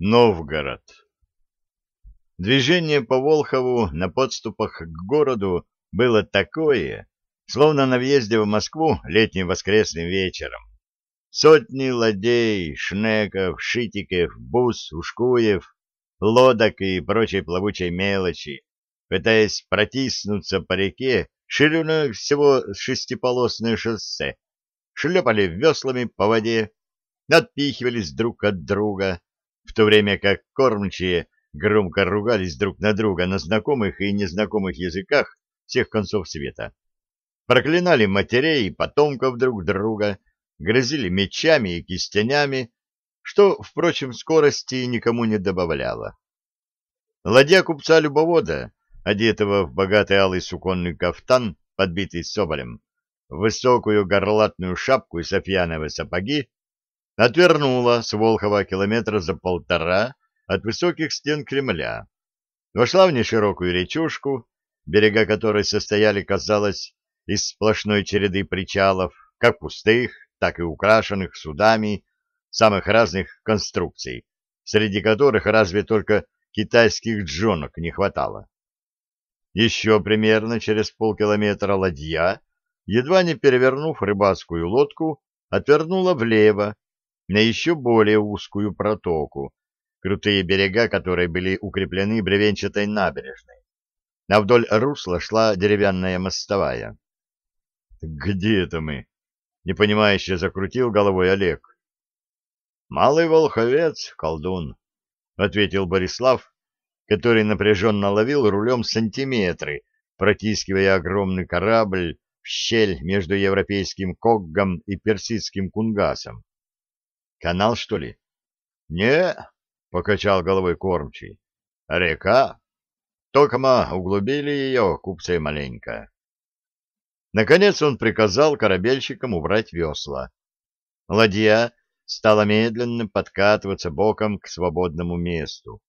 Новгород. Движение по Волхову на подступах к городу было такое, словно на въезде в Москву летним воскресным вечером. Сотни ладей, шнеков, шитиков, бус, ушкуев, лодок и прочей плавучей мелочи, пытаясь протиснуться по реке шириной всего шестиполосное шоссе, шлепали веслами по воде, отпихивались друг от друга, в то время как кормчие громко ругались друг на друга на знакомых и незнакомых языках всех концов света. Проклинали матерей и потомков друг друга, грозили мечами и кистенями, что, впрочем, скорости никому не добавляло. Ладья купца-любовода, одетого в богатый алый суконный кафтан, подбитый соболем, в высокую горлатную шапку и софьяновые сапоги, отвернула с Волхова километра за полтора от высоких стен Кремля, вошла в неширокую речушку, берега которой состояли, казалось, из сплошной череды причалов, как пустых, так и украшенных судами самых разных конструкций, среди которых разве только китайских джонок не хватало. Еще примерно через полкилометра ладья, едва не перевернув рыбацкую лодку, отвернула влево на еще более узкую протоку, крутые берега которой были укреплены бревенчатой набережной. А вдоль русла шла деревянная мостовая. «Где это мы?» — непонимающе закрутил головой Олег. «Малый волховец, колдун», — ответил Борислав, который напряженно ловил рулем сантиметры, протискивая огромный корабль в щель между европейским Коггом и персидским Кунгасом. Канал, что ли? Не, покачал головой кормчий. Река. Только мы углубили ее, купцы маленько. Наконец он приказал корабельщикам убрать весла. Ладья стала медленно подкатываться боком к свободному месту.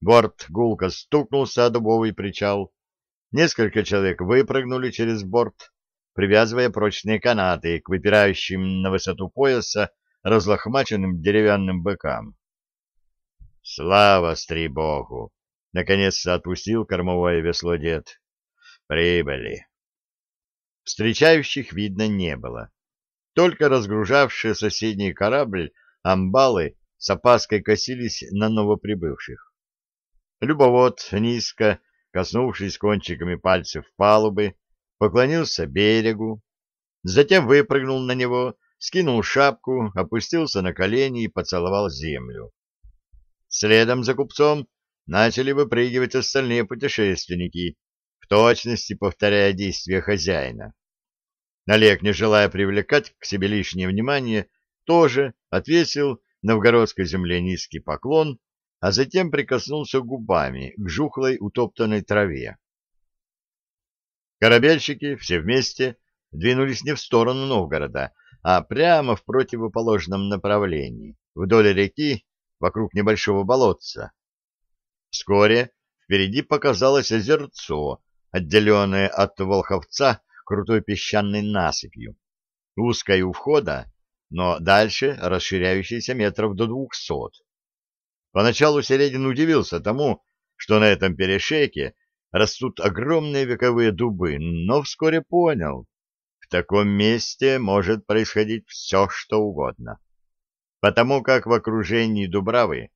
Борт гулко стукнулся о дубовый причал. Несколько человек выпрыгнули через борт, привязывая прочные канаты к выпирающим на высоту пояса разлохмаченным деревянным быкам. «Слава Стрибогу!» — наконец отпустил кормовое весло дед. «Прибыли!» Встречающих видно не было. Только разгружавшие соседний корабль амбалы с опаской косились на новоприбывших. Любовод, низко коснувшись кончиками пальцев палубы, поклонился берегу, затем выпрыгнул на него скинул шапку, опустился на колени и поцеловал землю. Следом за купцом начали выпрыгивать остальные путешественники, в точности повторяя действия хозяина. Олег, не желая привлекать к себе лишнее внимание, тоже отвесил новгородской земле низкий поклон, а затем прикоснулся губами к жухлой утоптанной траве. Корабельщики все вместе двинулись не в сторону Новгорода, а прямо в противоположном направлении, вдоль реки, вокруг небольшого болотца. Вскоре впереди показалось озерцо, отделенное от Волховца крутой песчаной насыпью, узкой у входа, но дальше расширяющейся метров до двухсот. Поначалу Середин удивился тому, что на этом перешейке растут огромные вековые дубы, но вскоре понял, таком месте может происходить все, что угодно. Потому как в окружении Дубравы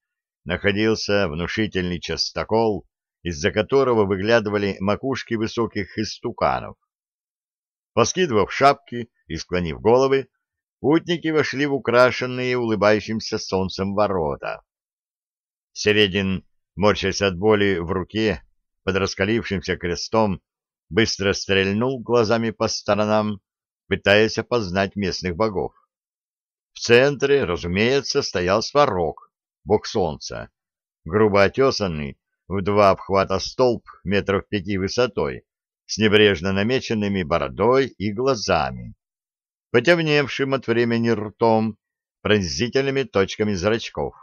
находился внушительный частокол, из-за которого выглядывали макушки высоких истуканов. Поскидывав шапки и склонив головы, путники вошли в украшенные улыбающимся солнцем ворота. Середин, морщась от боли в руке, под раскалившимся крестом, быстро стрельнул глазами по сторонам пытаясь опознать местных богов. В центре, разумеется, стоял сварог, бог солнца, грубо отесанный, в два обхвата столб метров пяти высотой, с небрежно намеченными бородой и глазами, потемневшим от времени ртом, пронзительными точками зрачков.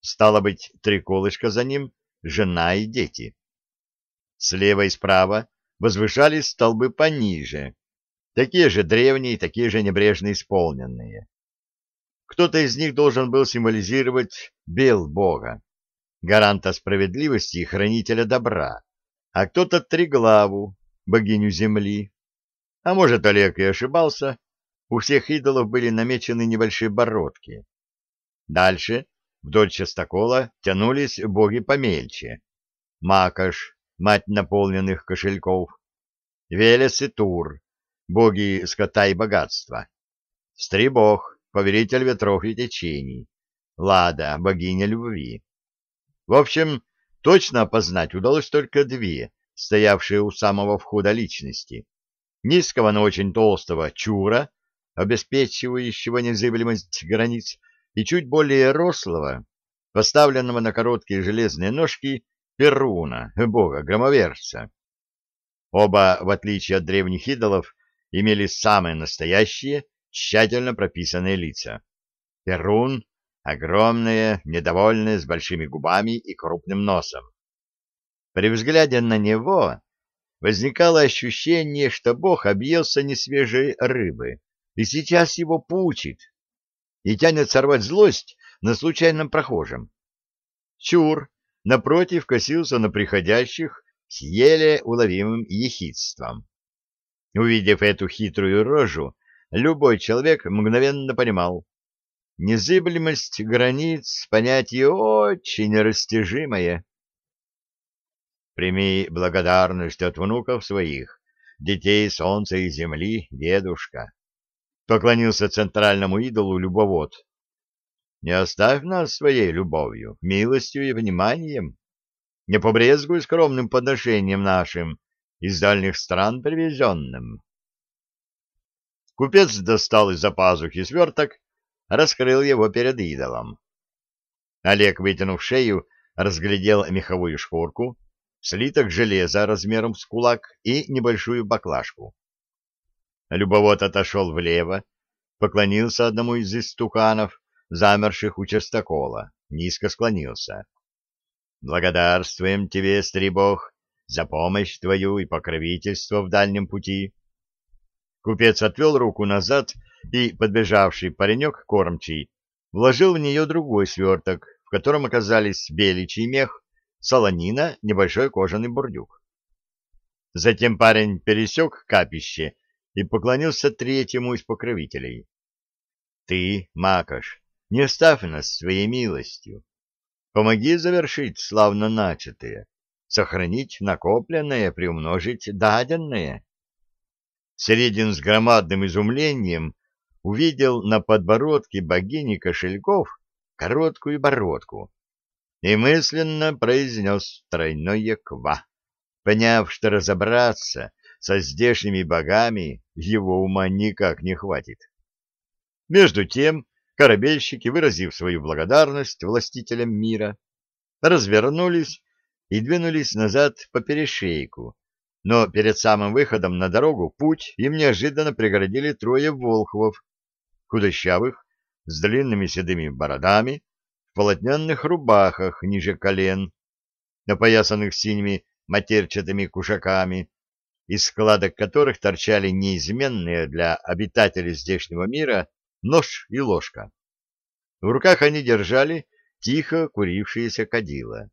Стало быть, три колышка за ним, жена и дети. Слева и справа возвышались столбы пониже, такие же древние, такие же небрежно исполненные. Кто-то из них должен был символизировать Бел-бога, гаранта справедливости и хранителя добра, а кто-то Триглаву, богиню земли. А может, Олег и ошибался, у всех идолов были намечены небольшие бородки. Дальше вдоль частокола тянулись боги помельче. Макаш, мать наполненных кошельков, Велес и Тур, боги скота и богатства, Стрибог, повелитель ветров и течений, Лада, богиня любви. В общем, точно опознать удалось только две, стоявшие у самого входа личности. Низкого, но очень толстого Чура, обеспечивающего незыблемость границ, и чуть более рослого, поставленного на короткие железные ножки, Перуна, бога-громоверца. Оба, в отличие от древних идолов, имели самые настоящие, тщательно прописанные лица. Перун — огромное, недовольное, с большими губами и крупным носом. При взгляде на него возникало ощущение, что бог объелся несвежей рыбы и сейчас его пучит, и тянет сорвать злость на случайном прохожем. Чур, напротив, косился на приходящих с еле уловимым ехидством. Увидев эту хитрую рожу, любой человек мгновенно понимал, незыблемость границ — понятие очень растяжимое. Прими благодарность от внуков своих, детей солнца и земли, дедушка. Поклонился центральному идолу любовод. Не оставь нас своей любовью, милостью и вниманием. Не побрезгуй скромным подношением нашим, из дальних стран привезенным. Купец достал из-за пазухи сверток, раскрыл его перед идолом. Олег, вытянув шею, разглядел меховую шкурку, слиток железа размером с кулак и небольшую баклажку. Любовод отошел влево, поклонился одному из истуканов, замерших у частокола, низко склонился. «Благодарствуем тебе, Стрибог, за помощь твою и покровительство в дальнем пути». Купец отвел руку назад, и подбежавший паренек кормчий вложил в нее другой сверток, в котором оказались беличий мех, солонина, небольшой кожаный бурдюк. Затем парень пересек капище и поклонился третьему из покровителей. — Ты, Макаш, не оставь нас своей милостью. Помоги завершить славно начатое, сохранить накопленное, приумножить даденное. Середин с громадным изумлением увидел на подбородке богини кошельков короткую бородку, и мысленно произнес тройное «ква», поняв, что разобраться со здешними богами его ума никак не хватит. Между тем корабельщики, выразив свою благодарность властителям мира, развернулись и двинулись назад по перешейку, но перед самым выходом на дорогу путь им неожиданно преградили трое волхвов, худощавых, с длинными седыми бородами, полотняных рубахах ниже колен, напоясанных синими матерчатыми кушаками, из складок которых торчали неизменные для обитателей здешнего мира нож и ложка. В руках они держали тихо курившиеся кадила.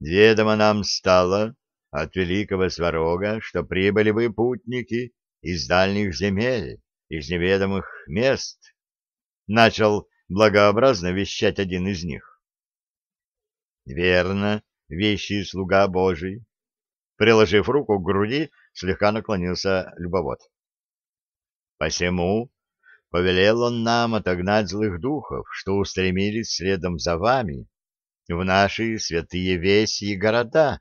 Ведомо нам стало от великого сварога, что прибыли вы путники из дальних земель, из неведомых мест. Начал благообразно вещать один из них. Верно, вещий слуга Божий. Приложив руку к груди, слегка наклонился любовод. Посему повелел он нам отогнать злых духов, что устремились следом за вами в наши святые веси и города.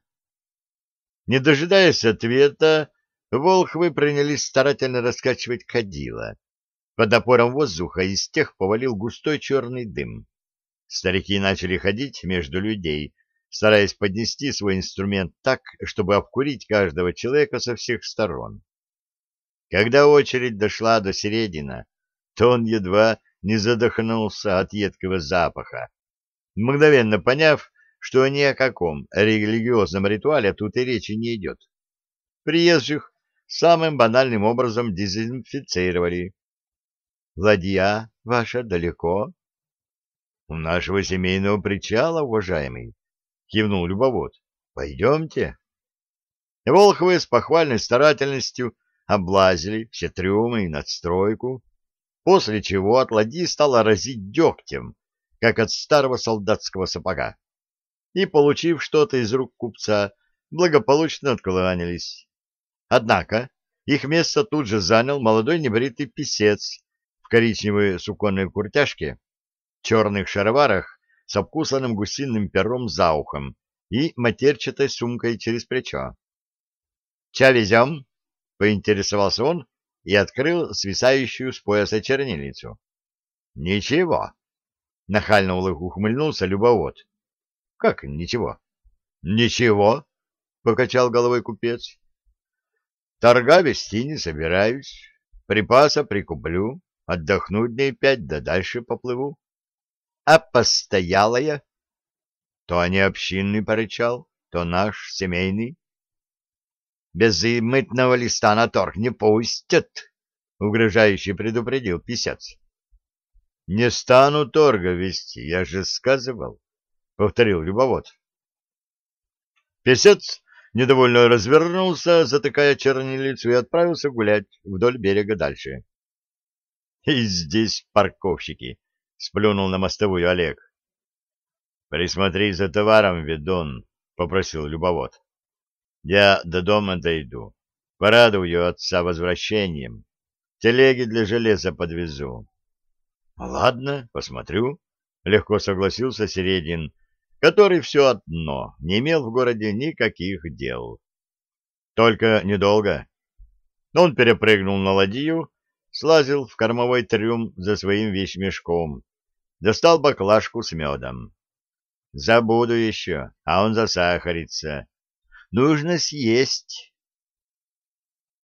Не дожидаясь ответа, волхвы принялись старательно раскачивать кадила. Под напором воздуха из тех повалил густой черный дым. Старики начали ходить между людей, стараясь поднести свой инструмент так, чтобы обкурить каждого человека со всех сторон. Когда очередь дошла до середины, то он едва не задохнулся от едкого запаха, мгновенно поняв, что ни о каком религиозном ритуале тут и речи не идет. Приезжих самым банальным образом дезинфицировали, ладья ваша далеко? — У нашего семейного причала, уважаемый, — кивнул любовод. — Пойдемте. Волхвы с похвальной старательностью облазили все трюмы и надстройку, после чего от ладьи стало разить дегтем, как от старого солдатского сапога, и, получив что-то из рук купца, благополучно откланялись. Однако их место тут же занял молодой небритый писец в коричневой суконной куртяжке, черных шароварах с обкусанным гусиным пером за ухом и матерчатой сумкой через плечо. — Ча везем? — поинтересовался он и открыл свисающую с пояса чернильницу. — Ничего. — нахально ухмыльнулся любовод. — Как ничего? — Ничего, — покачал головой купец. — Торга вести не собираюсь. Припаса прикуплю, отдохнуть дней пять, да дальше поплыву. А постоялая? То они общинный порычал, то наш семейный. Без мытного листа на торг не пустят, — угрожающе предупредил писец. — Не стану торга вести, я же сказывал, — повторил любовод. Песец недовольно развернулся, затыкая чернилицу, и отправился гулять вдоль берега дальше. — И здесь парковщики, — сплюнул на мостовую Олег. — Присмотри за товаром, ведун, — попросил любовод. — Я до дома дойду, порадую отца возвращением, телеги для железа подвезу. — Ладно, посмотрю, — легко согласился Середин, который все одно не имел в городе никаких дел. Только недолго. Он перепрыгнул на ладью, слазил в кормовой трюм за своим вещмешком, достал баклажку с медом. Забуду еще, а он засахарится. Нужно съесть.